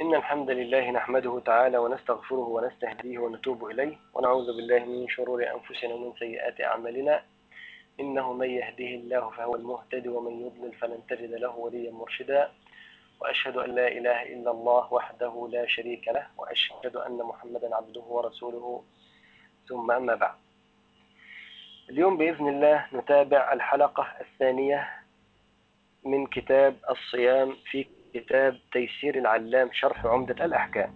إن الحمد لله نحمده تعالى ونستغفره ونستهديه ونتوب إليه ونعوذ بالله من شرور أنفسنا ومن سيئات أعمالنا. إنه من يهده الله فهو المهتد ومن يضلل فلن تجد له وليا مرشدا. وأشهد أن لا إله إلا الله وحده لا شريك له وأشهد أن محمدا عبده ورسوله. ثم أما بعد. اليوم بإذن الله نتابع الحلقة الثانية من كتاب الصيام في كتاب تيسير العلام شرح عمدة الأحكام.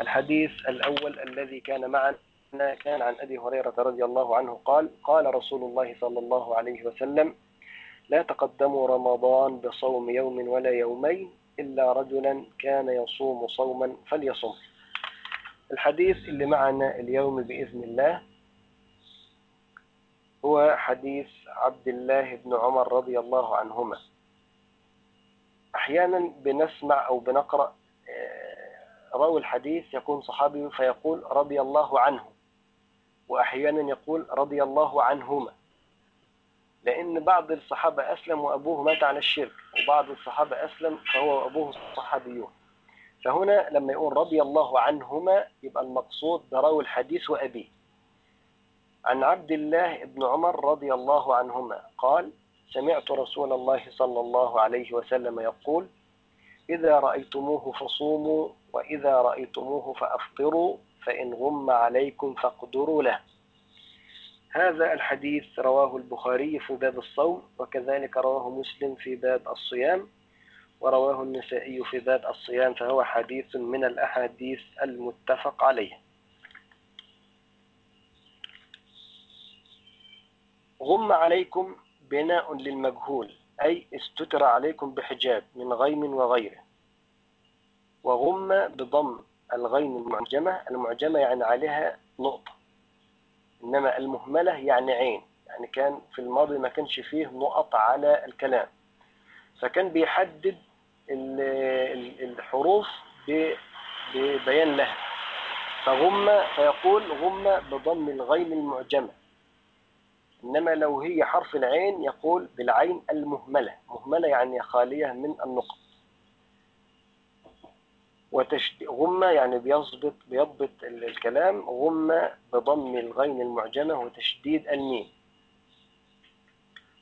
الحديث الأول الذي كان معنا كان عن أبي هريرة رضي الله عنه قال قال رسول الله صلى الله عليه وسلم لا تقدموا رمضان بصوم يوم ولا يومين إلا رجلا كان يصوم صوما فليصم. الحديث اللي معنا اليوم بإذن الله هو حديث عبد الله بن عمر رضي الله عنهما. أحيانا بنسمع أو بنقرأ راوي الحديث يكون صحابي فيقول رضي الله عنه وأحيانا يقول رضي الله عنهما. لأن بعض الصحابة أسلم وأبوه مات على الشرك وبعض الصحابة أسلم فهو وأبوه صحابيون. فهنا لما يقول رضي الله عنهما يبقى المقصود برأوي الحديث وأبيه. عن عبد الله بن عمر رضي الله عنهما قال سمعت رسول الله صلى الله عليه وسلم يقول إذا رأيتموه فصوموا وإذا رأيتموه فأفطروا فإن غم عليكم فاقدروا له. هذا الحديث رواه البخاري في باب الصوم وكذلك رواه مسلم في باب الصيام ورواه النسائي في باب الصيام فهو حديث من الأحاديث المتفق عليه. غم عليكم بناء للمجهول أي استتر عليكم بحجاب من غيم وغيره. وغم بضم الغين المعجمة المعجمة يعني عليها نقطة. إنما المهملة يعني عين يعني كان في الماضي ما كانش فيه نقط على الكلام. فكان بيحدد الحروف ببيان لها. فغم فيقول غم بضم الغين المعجمة. إنما لو هي حرف العين يقول بالعين المهملة. مهملة يعني خالية من النقط وتشد... غمة يعني بيضبط بيضبط الكلام. غمة بضم الغين المعجمة وتشديد الميم.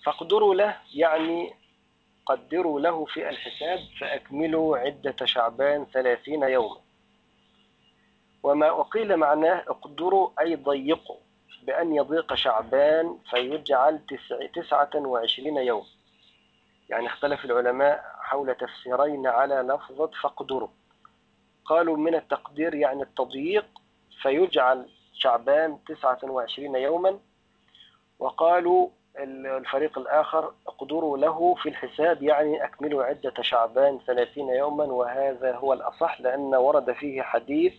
فاقدروا له يعني قدروا له في الحساب فأكملوا عدة شعبان ثلاثين يوما. وما وقيل معناه اقدروا أي ضيقوا. بأن يضيق شعبان فيجعل تسع... تسعة وعشرين يوم. يعني اختلف العلماء حول تفسيرين على لفظة فاقدروا. قالوا من التقدير يعني التضييق فيجعل شعبان تسعة وعشرين يوما. وقالوا الفريق الآخر اقدروا له في الحساب يعني أكملوا عدة شعبان ثلاثين يوما وهذا هو الأصح لأن ورد فيه حديث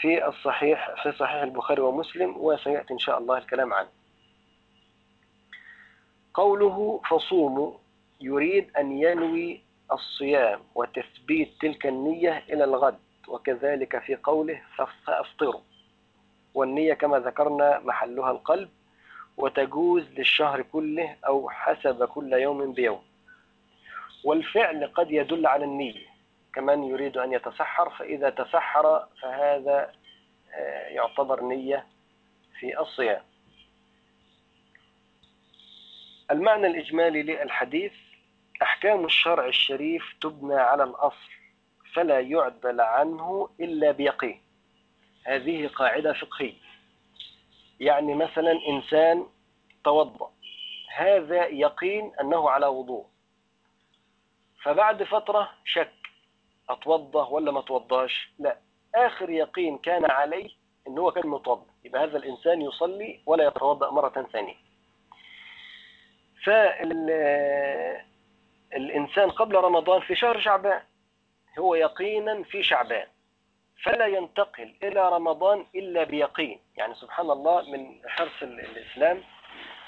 في الصحيح في صحيح البخاري ومسلم وسيأتي إن شاء الله الكلام عنه. قوله فصوموا يريد أن ينوي الصيام وتثبيت تلك النية إلى الغد وكذلك في قوله فأفطروا. والنية كما ذكرنا محلها القلب وتجوز للشهر كله أو حسب كل يوم بيوم. والفعل قد يدل على النية. كمن يريد أن يتسحر فإذا تسحر فهذا يعتبر نية في الصيام. المعنى الإجمالي للحديث أحكام الشرع الشريف تبنى على الأصل فلا يعدل عنه إلا بيقين. هذه قاعدة فقهية. يعني مثلا إنسان توضأ هذا يقين أنه على وضوء. فبعد فترة شك أتوضأ ولا ما أتوضاش لا. آخر يقين كان عليه أنه هو كان متوضأ. يبقى هذا الإنسان يصلي ولا يتوضأ مرة ثانية. فالإنسان قبل رمضان في شهر شعبان هو يقينا في شعبان. فلا ينتقل إلى رمضان إلا بيقين. يعني سبحان الله من حرص الإسلام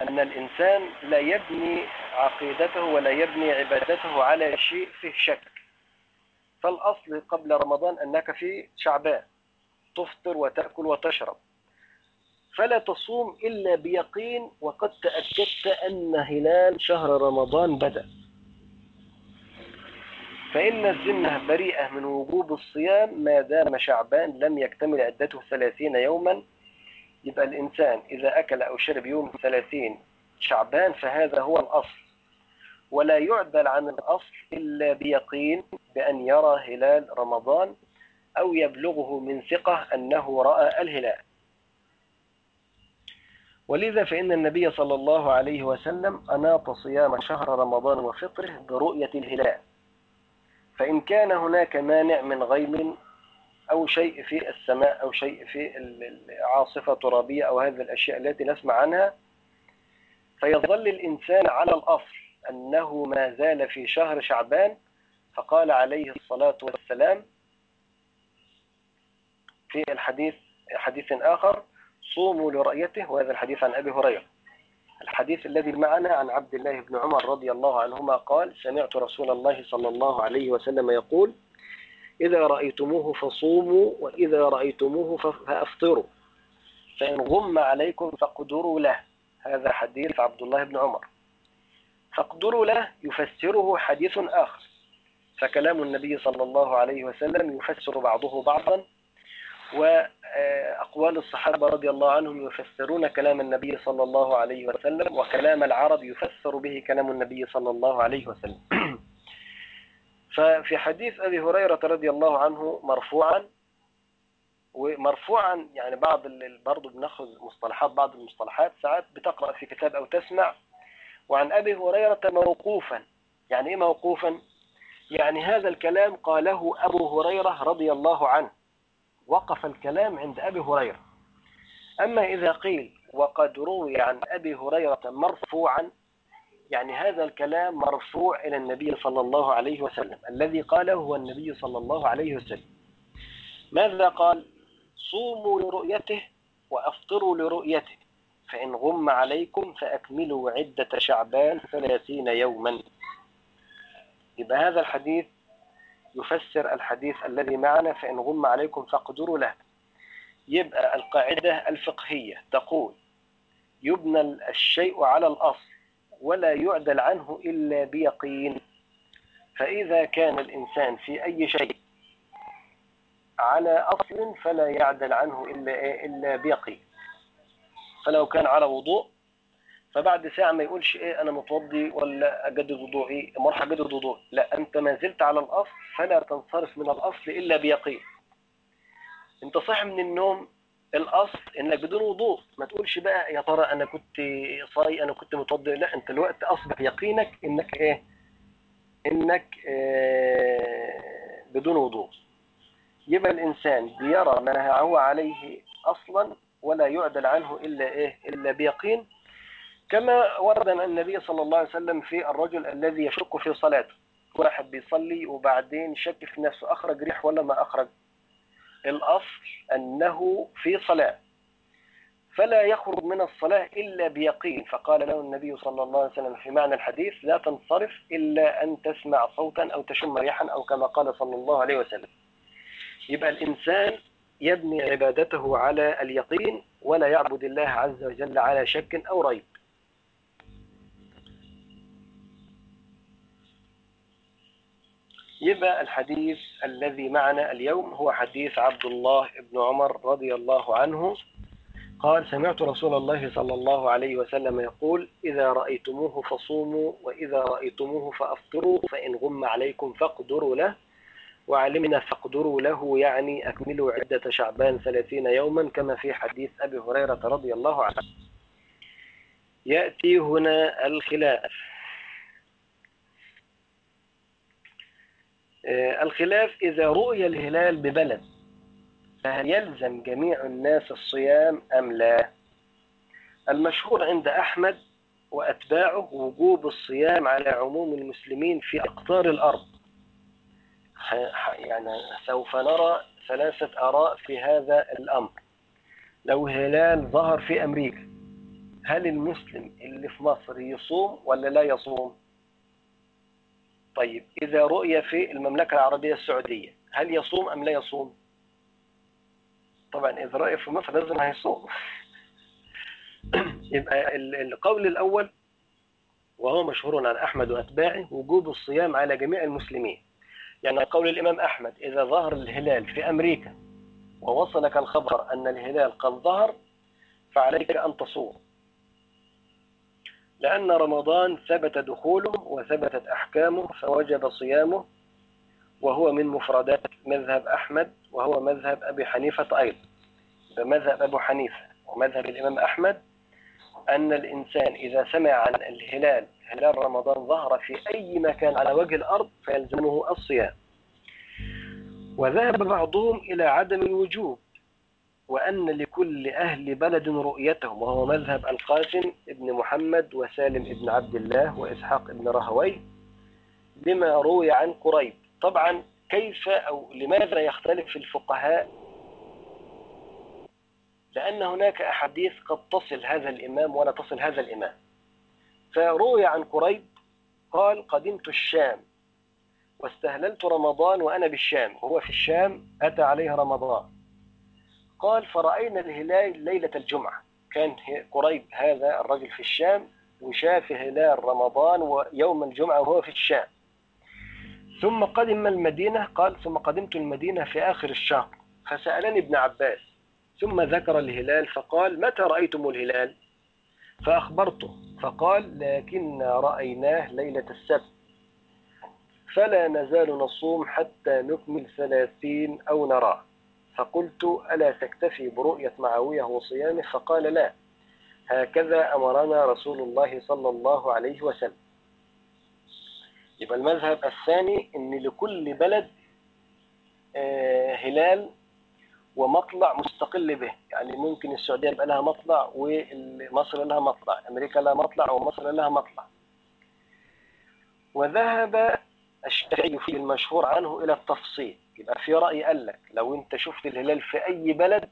أن الإنسان لا يبني عقيدته ولا يبني عبادته على شيء فيه شك. فالأصل قبل رمضان أنك في شعبان تفطر وتأكل وتشرب. فلا تصوم إلا بيقين وقد تأكدت أن هلال شهر رمضان بدأ. فإن الذمة بريئة من وجوب الصيام ما دام شعبان لم يكتمل عدته ثلاثين يوما يبقى الإنسان إذا أكل أو شرب يوم ثلاثين شعبان فهذا هو الأصل. ولا يعدل عن الأصل إلا بيقين بأن يرى هلال رمضان أو يبلغه من ثقة أنه رأى الهلال. ولذا فإن النبي صلى الله عليه وسلم أناط صيام شهر رمضان وفطره برؤية الهلال. فإن كان هناك مانع من غيم أو شيء في السماء أو شيء في عاصفة ترابية أو هذه الأشياء التي نسمع عنها فيظل الإنسان على الأصل. أنه ما زال في شهر شعبان فقال عليه الصلاة والسلام في الحديث حديث آخر صوموا لرؤيته وهذا الحديث عن أبي هريرة. الحديث الذي معنا عن عبد الله بن عمر رضي الله عنهما قال سمعت رسول الله صلى الله عليه وسلم يقول إذا رأيتموه فصوموا وإذا رأيتموه فأفطروا. فإن غم عليكم فاقدروا له. هذا حديث عبد الله بن عمر. فاقدروا له يفسره حديث آخر. فكلام النبي صلى الله عليه وسلم يفسر بعضه بعضا وأقوال الصحابة رضي الله عنهم يفسرون كلام النبي صلى الله عليه وسلم وكلام العرب يفسر به كلام النبي صلى الله عليه وسلم. ففي حديث أبي هريرة رضي الله عنه مرفوعا ومرفوعا يعني بعض برضه بناخذ مصطلحات بعض المصطلحات ساعات بتقرأ في كتاب أو تسمع وعن أبي هريرة موقوفا. يعني إيه موقوفا؟ يعني هذا الكلام قاله أبو هريرة رضي الله عنه. وقف الكلام عند أبي هريرة. أما إذا قيل وقد روي عن أبي هريرة مرفوعا يعني هذا الكلام مرفوع إلى النبي صلى الله عليه وسلم. الذي قاله هو النبي صلى الله عليه وسلم. ماذا قال؟ صوموا لرؤيته وأفطروا لرؤيته. فإن غم عليكم فأكملوا عدة شعبان ثلاثين يوما. يبقى هذا الحديث يفسر الحديث الذي معنا فإن غم عليكم فاقدروا له. يبقى القاعدة الفقهية تقول يبنى الشيء على الأصل ولا يعدل عنه إلا بيقين. فإذا كان الإنسان في أي شيء على أصل فلا يعدل عنه إلا, إلا بيقين. فلو كان على وضوء فبعد ساعة ما يقولش إيه أنا متوضي ولا أجدد وضوئي ما راح اجدد وضوء لا أنت ما زلت على الاصل فلا تنصرف من الاصل إلا بيقين. أنت صاحي من النوم الاصل إنك بدون وضوء. ما تقولش بقى يا ترى أنا كنت صاي أنا كنت متوضي؟ لا أنت الوقت أصبح يقينك إنك إيه؟ إنك إيه بدون وضوء. يبقى الإنسان بيرى ما هو عليه أصلا ولا يعدل عنه إلا إيه؟ إلا بيقين. كما ورد عن النبي صلى الله عليه وسلم في الرجل الذي يشك في صلاته. واحد بيصلي وبعدين شك في نفسه أخرج ريح ولا ما أخرج؟ الأصل أنه في صلاة. فلا يخرج من الصلاة إلا بيقين. فقال له النبي صلى الله عليه وسلم في معنى الحديث لا تنصرف إلا أن تسمع صوتا أو تشم ريحا أو كما قال صلى الله عليه وسلم. يبقى الإنسان يبني عبادته على اليقين ولا يعبد الله عز وجل على شك أو ريب. يبقى الحديث الذي معنا اليوم هو حديث عبد الله بن عمر رضي الله عنه. قال سمعت رسول الله صلى الله عليه وسلم يقول إذا رأيتموه فصوموا وإذا رأيتموه فأفطروا فإن غم عليكم فاقدروا له. وعلمنا فاقدروا له يعني أكملوا عدة شعبان ثلاثين يوما كما في حديث أبي هريرة رضي الله عنه. يأتي هنا الخلاف. آه، الخلاف إذا رؤي الهلال ببلد فهل يلزم جميع الناس الصيام أم لا؟ المشهور عند أحمد وأتباعه وجوب الصيام على عموم المسلمين في أقطار الأرض. يعني سوف نرى ثلاثة آراء في هذا الأمر. لو هلال ظهر في أمريكا هل المسلم اللي في مصر يصوم ولا لا يصوم؟ طيب إذا رؤي في المملكة العربية السعودية هل يصوم أم لا يصوم؟ طبعا إذا رأي في مصر لازم هيصوم. يبقى القول الأول وهو مشهور عن أحمد وأتباعه وجوب الصيام على جميع المسلمين. يعني قول الإمام أحمد إذا ظهر الهلال في أمريكا ووصلك الخبر أن الهلال قد ظهر فعليك أن تصوم. لأن رمضان ثبت دخوله وثبتت أحكامه فوجب صيامه وهو من مفردات مذهب أحمد وهو مذهب أبي حنيفة أيضا. فمذهب أبو حنيفة ومذهب الإمام أحمد أن الإنسان إذا سمع عن الهلال هلال رمضان ظهر في أي مكان على وجه الأرض فيلزمه الصيام. وذهب بعضهم إلى عدم الوجوب وأن لكل أهل بلد رؤيتهم وهو مذهب القاسم ابن محمد وسالم ابن عبد الله وإسحاق ابن رهوي لما روي عن قريب. طبعا كيف أو لماذا يختلف الفقهاء؟ لأن هناك أحاديث قد تصل هذا الإمام ولا تصل هذا الإمام. فروي عن قريب قال قدمت الشام واستهللت رمضان وأنا بالشام وهو في الشام أتى عليه رمضان. قال فرأينا الهلال ليلة الجمعة. كان قريب هذا الرجل في الشام وشاف هلال رمضان ويوم الجمعة وهو في الشام. ثم قدم المدينة قال ثم قدمت المدينة في آخر الشهر. فسألني ابن عباس ثم ذكر الهلال فقال متى رأيتم الهلال؟ فأخبرته. فقال لكن رأيناه ليلة السبت. فلا نزال نصوم حتى نكمل ثلاثين أو نراه فقلت ألا تكتفي برؤية معاوية وصيامه؟ فقال لا. هكذا أمرنا رسول الله صلى الله عليه وسلم. يبقى المذهب الثاني إن لكل بلد آه، هلال ومطلع مستقل به. يعني ممكن السعودية يبقى لها مطلع ومصر لها مطلع. أمريكا لها مطلع ومصر لها مطلع. وذهب الشافعي في المشهور عنه إلى التفصيل. يبقى في رأي قال لك لو أنت شفت الهلال في أي بلد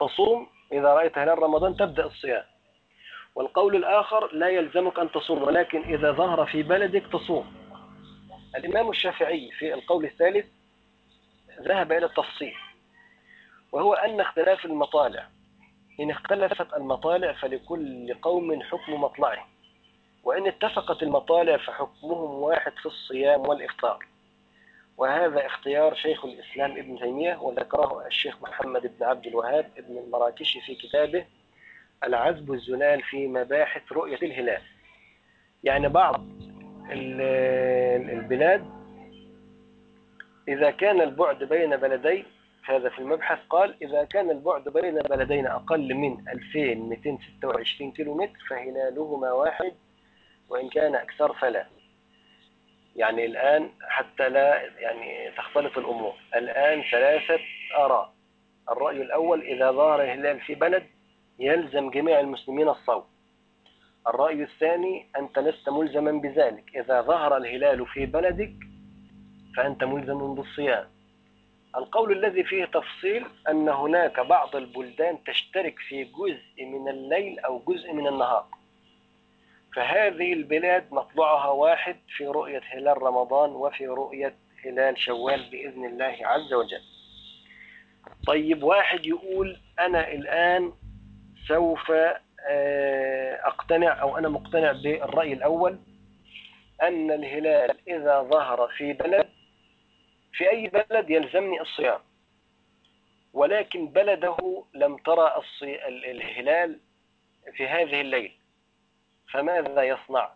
تصوم إذا رأيت هلال رمضان تبدأ الصيام. والقول الآخر لا يلزمك أن تصوم ولكن إذا ظهر في بلدك تصوم. الإمام الشافعي في القول الثالث ذهب إلى التفصيل. وهو أن اختلاف المطالع. إن اختلفت المطالع فلكل قوم حكم مطلعه. وإن اتفقت المطالع فحكمهم واحد في الصيام والإفطار. وهذا اختيار شيخ الإسلام ابن تيمية وذكره الشيخ محمد بن عبد الوهاب ابن المراكشي في كتابه العزب الزلال في مباحث رؤية الهلال. يعني بعض البلاد إذا كان البعد بين بلدين هذا في المبحث قال إذا كان البعد بين بلدين أقل من 2226 كيلومتر فهلالهما واحد وإن كان أكثر فلا. يعني الآن حتى لا يعني تختلط الأمور. الآن ثلاثة آراء. الرأي الأول إذا ظهر الهلال في بلد يلزم جميع المسلمين الصوم. الرأي الثاني أنت لست ملزما بذلك. إذا ظهر الهلال في بلدك فأنت ملزم بالصيام. القول الذي فيه تفصيل أن هناك بعض البلدان تشترك في جزء من الليل أو جزء من النهار. فهذه البلاد مطلعها واحد في رؤية هلال رمضان وفي رؤية هلال شوال بإذن الله عز وجل. طيب واحد يقول أنا الآن سوف آه، أقتنع أو أنا مقتنع بالرأي الأول أن الهلال إذا ظهر في بلد في أي بلد يلزمني الصيام. ولكن بلده لم ترى الهلال في هذه الليل. فماذا يصنع؟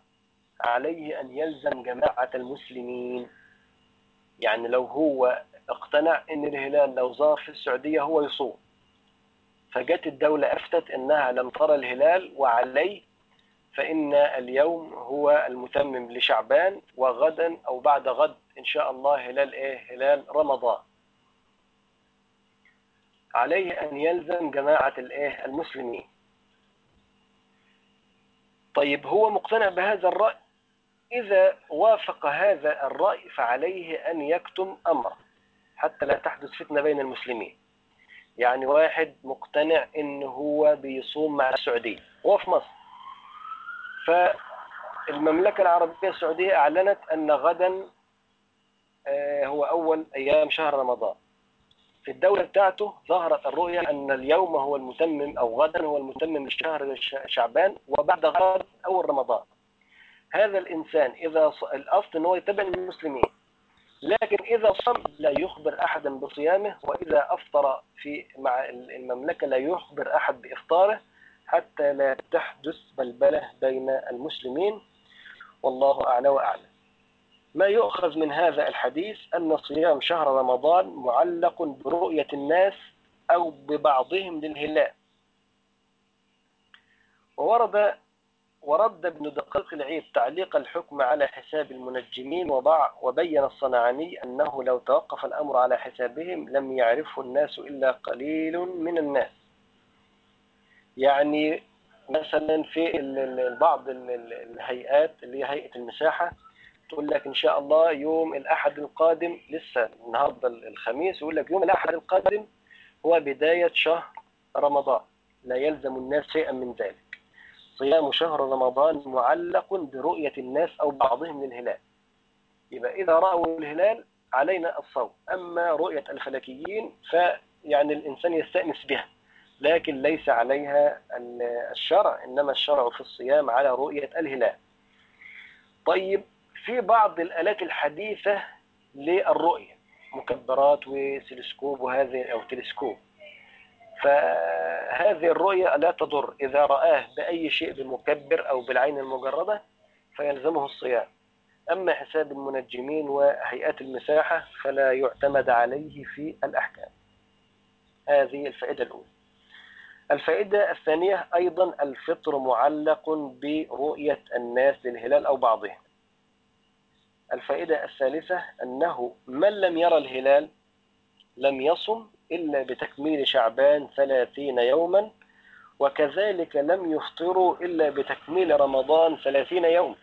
عليه أن يلزم جماعة المسلمين. يعني لو هو اقتنع أن الهلال لو ظهر في السعودية هو يصوم. فجت الدولة أفتت أنها لم ترى الهلال وعليه فإن اليوم هو المتمم لشعبان وغدا أو بعد غد إن شاء الله هلال إيه؟ هلال رمضان. عليه أن يلزم جماعة الإيه؟ المسلمين. طيب هو مقتنع بهذا الرأي؟ إذا وافق هذا الرأي فعليه أن يكتم أمره حتى لا تحدث فتنة بين المسلمين. يعني واحد مقتنع إن هو بيصوم مع السعودية هو في مصر. فالمملكة العربية السعودية أعلنت أن غدا هو أول أيام شهر رمضان. في الدولة بتاعته ظهرت الرؤية أن اليوم هو المتمم أو غدا هو المتمم لشهر شعبان وبعد غد أول رمضان. هذا الإنسان إذا الأصل أنه يتبع المسلمين لكن إذا صم لا يخبر أحدا بصيامه وإذا أفطر في مع المملكة لا يخبر أحد بإفطاره حتى لا تحدث بلبلة بين المسلمين. والله أعلى وأعلم. ما يؤخذ من هذا الحديث أن صيام شهر رمضان معلق برؤية الناس أو ببعضهم للهلال. وورد ورد ابن دقيق العيد تعليق الحكم على حساب المنجمين وبع وبين الصنعاني أنه لو توقف الأمر على حسابهم لم يعرفه الناس إلا قليل من الناس. يعني مثلا في بعض الهيئات اللي هي هيئة المساحة تقول لك إن شاء الله يوم الأحد القادم لسه النهاردة الخميس يقول لك يوم الأحد القادم هو بداية شهر رمضان. لا يلزم الناس شيئا من ذلك. صيام شهر رمضان معلق برؤية الناس أو بعضهم للهلال. يبقى إذا رأوا الهلال علينا الصوم. أما رؤية الفلكيين فيعني الإنسان يستأنس بها. لكن ليس عليها الشرع إنما الشرع في الصيام على رؤية الهلال. طيب في بعض الآلات الحديثة للرؤية مكبرات وسلسكوب وهذه أو تلسكوب. فهذه الرؤية لا تضر. إذا رآه بأي شيء بالمكبر أو بالعين المجردة فيلزمه الصيام. أما حساب المنجمين وهيئات المساحة فلا يعتمد عليه في الأحكام. هذه الفائدة الأولى. الفائدة الثانية أيضا الفطر معلق برؤية الناس للهلال أو بعضهم. الفائدة الثالثة أنه من لم يرى الهلال لم يصم إلا بتكميل شعبان ثلاثين يوما وكذلك لم يفطروا إلا بتكميل رمضان ثلاثين يوما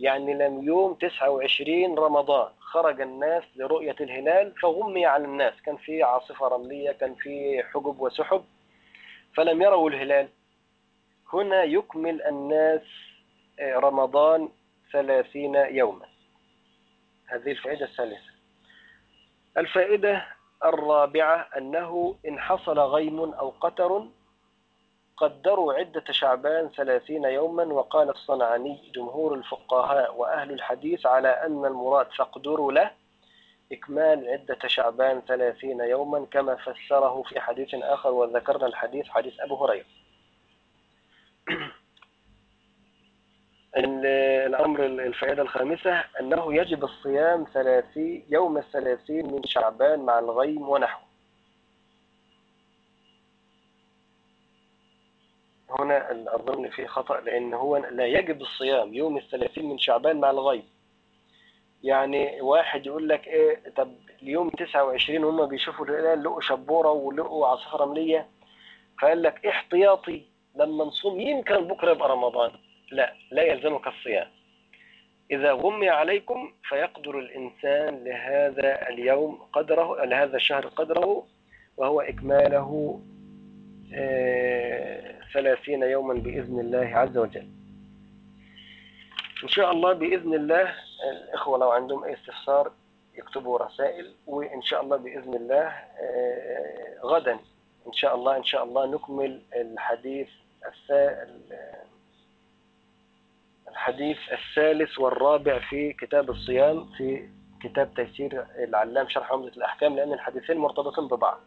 يعني لم يوم 29 رمضان. خرج الناس لرؤية الهلال فغمي على الناس. كان في عاصفة رملية كان في حجب وسحب فلم يروا الهلال. هنا يكمل الناس رمضان ثلاثين يوما. هذه الفائدة الثالثة. الفائدة الرابعة أنه إن حصل غيم أو قتر قدروا عدة شعبان ثلاثين يوما وقال الصنعاني جمهور الفقهاء وأهل الحديث على أن المراد فاقدروا له إكمال عدة شعبان ثلاثين يوما كما فسره في حديث آخر وذكرنا الحديث حديث أبو هريرة. الأمر الفائدة الخامسة أنه يجب الصيام ثلاثي يوم الثلاثين من شعبان مع الغيم ونحوه. هنا أظن في خطأ لأن هو لا يجب الصيام يوم الثلاثين من شعبان مع الغيم. يعني واحد يقول لك إيه طب اليوم 29 هم بيشوفوا الهلال لقوا شبورة ولقوا عاصفه رمليه فقال لك احتياطي لما نصوم يمكن بكرة يبقى رمضان. لا لا يلزمك الصيام. إذا غمي عليكم فيقدر الإنسان لهذا اليوم قدره لهذا الشهر قدره وهو إكماله ثلاثين يوما بإذن الله عز وجل. إن شاء الله بإذن الله الإخوة لو عندهم أي استفسار يكتبوا رسائل وإن شاء الله بإذن الله غدا. إن شاء الله إن شاء الله نكمل الحديث الحديث الثالث والرابع في كتاب الصيام في كتاب تيسير العلام شرح عمدة الأحكام لأن الحديثين مرتبطين ببعض.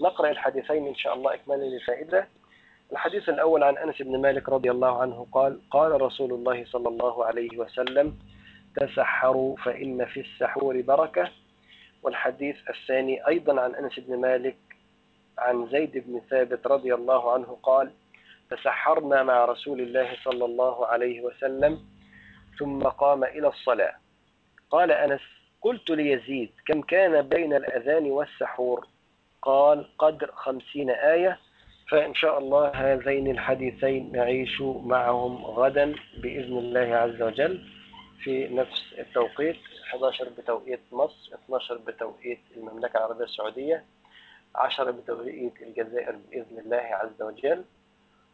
نقرأ الحديثين إن شاء الله إكمالا للفائدة. الحديث الأول عن أنس بن مالك رضي الله عنه قال قال رسول الله صلى الله عليه وسلم تسحروا فإن في السحور بركة. والحديث الثاني أيضا عن أنس بن مالك عن زيد بن ثابت رضي الله عنه قال تسحرنا مع رسول الله صلى الله عليه وسلم ثم قام إلى الصلاة. قال أنس قلت ليزيد كم كان بين الأذان والسحور؟ قال قدر خمسين آية فإن شاء الله هذين الحديثين نعيش معهم غدا بإذن الله عز وجل في نفس التوقيت 11 بتوقيت مصر 12 بتوقيت المملكة العربية السعودية 10 بتوقيت الجزائر بإذن الله عز وجل.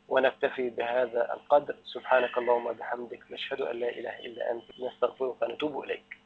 ونكتفي بهذا القدر. سبحانك اللهم وبحمدك نشهد أن لا إله إلا أنت نستغفرك ونتوب إليك.